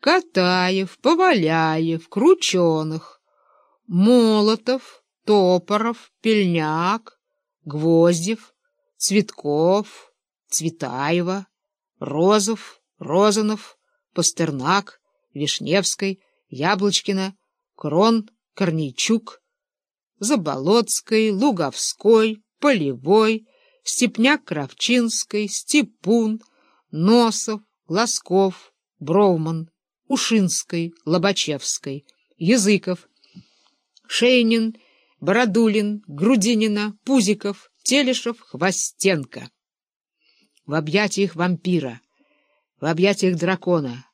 Катаев, Поваляев, Крученых, Молотов, Топоров, Пельняк, Гвоздев, Цветков, Цветаева, Розов, Розанов, Пастернак, Вишневской, Яблочкина, Крон, Корнейчук, Заболоцкой, Луговской, Полевой, Степняк-Кравчинской, Степун, Носов, Глазков, Броуман, Ушинской, Лобачевской, Языков, Шейнин, Бородулин, Грудинина, Пузиков, Телешев, Хвостенко. В объятиях вампира, в объятиях дракона,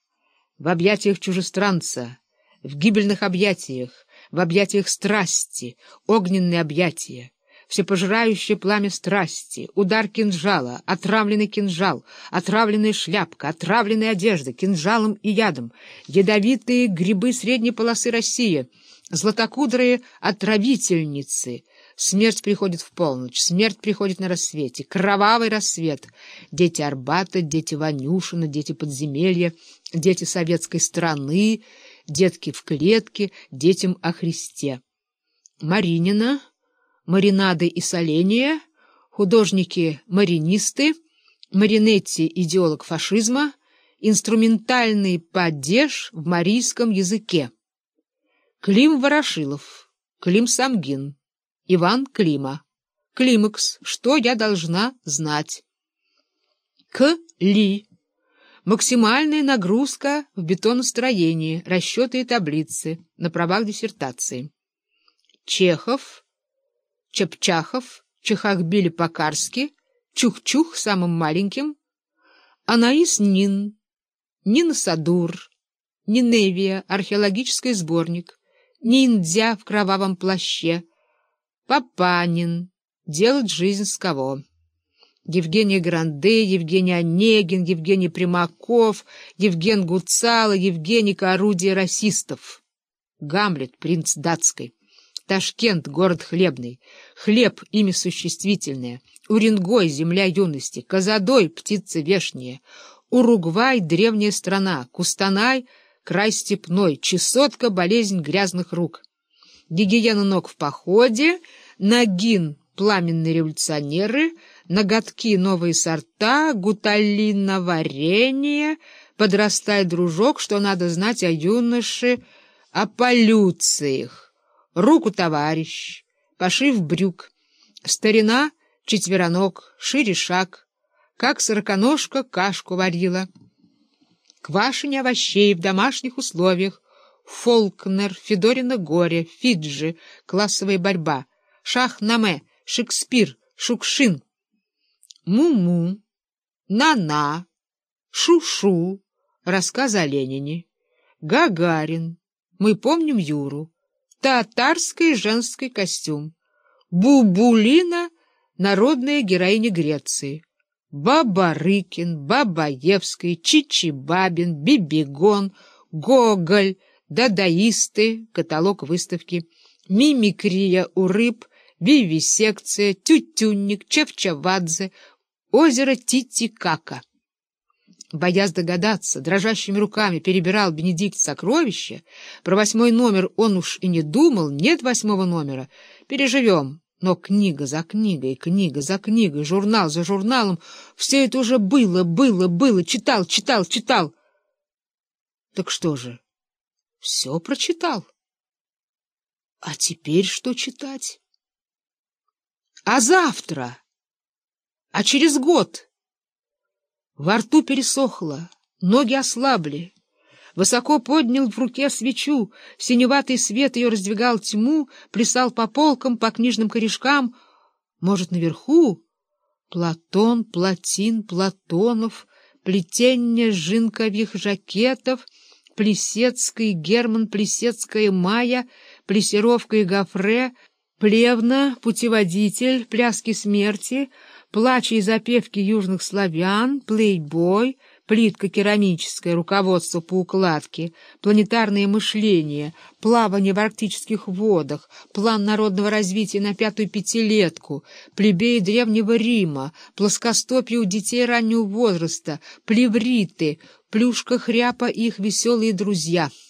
в объятиях чужестранца, в гибельных объятиях, в объятиях страсти, огненные объятия, всепожирающее пламя страсти, удар кинжала, отравленный кинжал, отравленная шляпка, отравленная одежда, кинжалом и ядом, ядовитые грибы средней полосы России, златокудрые отравительницы. Смерть приходит в полночь, смерть приходит на рассвете, кровавый рассвет. Дети Арбата, дети Ванюшина, дети подземелья, дети советской страны, детки в клетке, детям о Христе. Маринина маринады и соления, художники-маринисты, Маринетти — идеолог фашизма, инструментальный падеж в марийском языке. Клим Ворошилов, Клим Самгин, Иван Клима, Климакс, что я должна знать. К. Ли. Максимальная нагрузка в бетоностроении, расчеты и таблицы на правах диссертации. Чехов. Чепчахов, Чехахбили-Покарски, Чух-Чух самым маленьким, Анаис Нин, Нина Садур, Ниневия, археологический сборник, Ниндзя в кровавом плаще, Папанин, делать жизнь с кого. Евгений Гранде, Евгений Онегин, Евгений Примаков, Евген Гуцало, Евгений орудие расистов. Гамлет, принц датской. Ташкент — город хлебный, хлеб — имя существительное, Уренгой — земля юности, Казадой — птица вешняя, Уругвай — древняя страна, Кустанай — край степной, Чесотка — болезнь грязных рук. Гигиена ног в походе, Нагин — пламенные революционеры, Ноготки — новые сорта, Гуталина — варенье, Подрастай, дружок, что надо знать о юноше, о полюциях руку товарищ, пошив брюк, старина четвероног, шире шаг, как сороконожка кашку варила. Квашень овощей в домашних условиях, Фолкнер, Федорина горе, Фиджи, классовая борьба, Шах-Наме, Шекспир, Шукшин, Му-Му, На-На, Шу-Шу, рассказы о Ленине, Гагарин, мы помним Юру, татарский женский костюм, Бубулина — народная героиня Греции, Бабарыкин, Бабаевский, Чичибабин, Бибигон, Гоголь, Дадаисты, каталог выставки, Мимикрия у рыб, Вивисекция, Тютюнник, Чевчавадзе, озеро Титикака. Боясь догадаться, дрожащими руками перебирал Бенедикт сокровища. Про восьмой номер он уж и не думал, нет восьмого номера. Переживем. Но книга за книгой, книга за книгой, журнал за журналом — все это уже было, было, было, читал, читал, читал. Так что же, все прочитал? А теперь что читать? А завтра? А через год? Во рту пересохло, ноги ослабли. Высоко поднял в руке свечу, синеватый свет ее раздвигал тьму, плясал по полкам, по книжным корешкам. Может, наверху? Платон, Платин, Платонов, плетение жинкових жакетов, Плесецкий, Герман, Плесецкая Майя, Плесировка и Гофре, Плевна, Путеводитель, Пляски смерти — Плача и запевки южных славян, плейбой, плитка керамическая, руководство по укладке, планетарное мышление, плавание в арктических водах, план народного развития на пятую пятилетку, плебеи Древнего Рима, плоскостопие у детей раннего возраста, плевриты, Плюшка, Хряпа и их веселые друзья —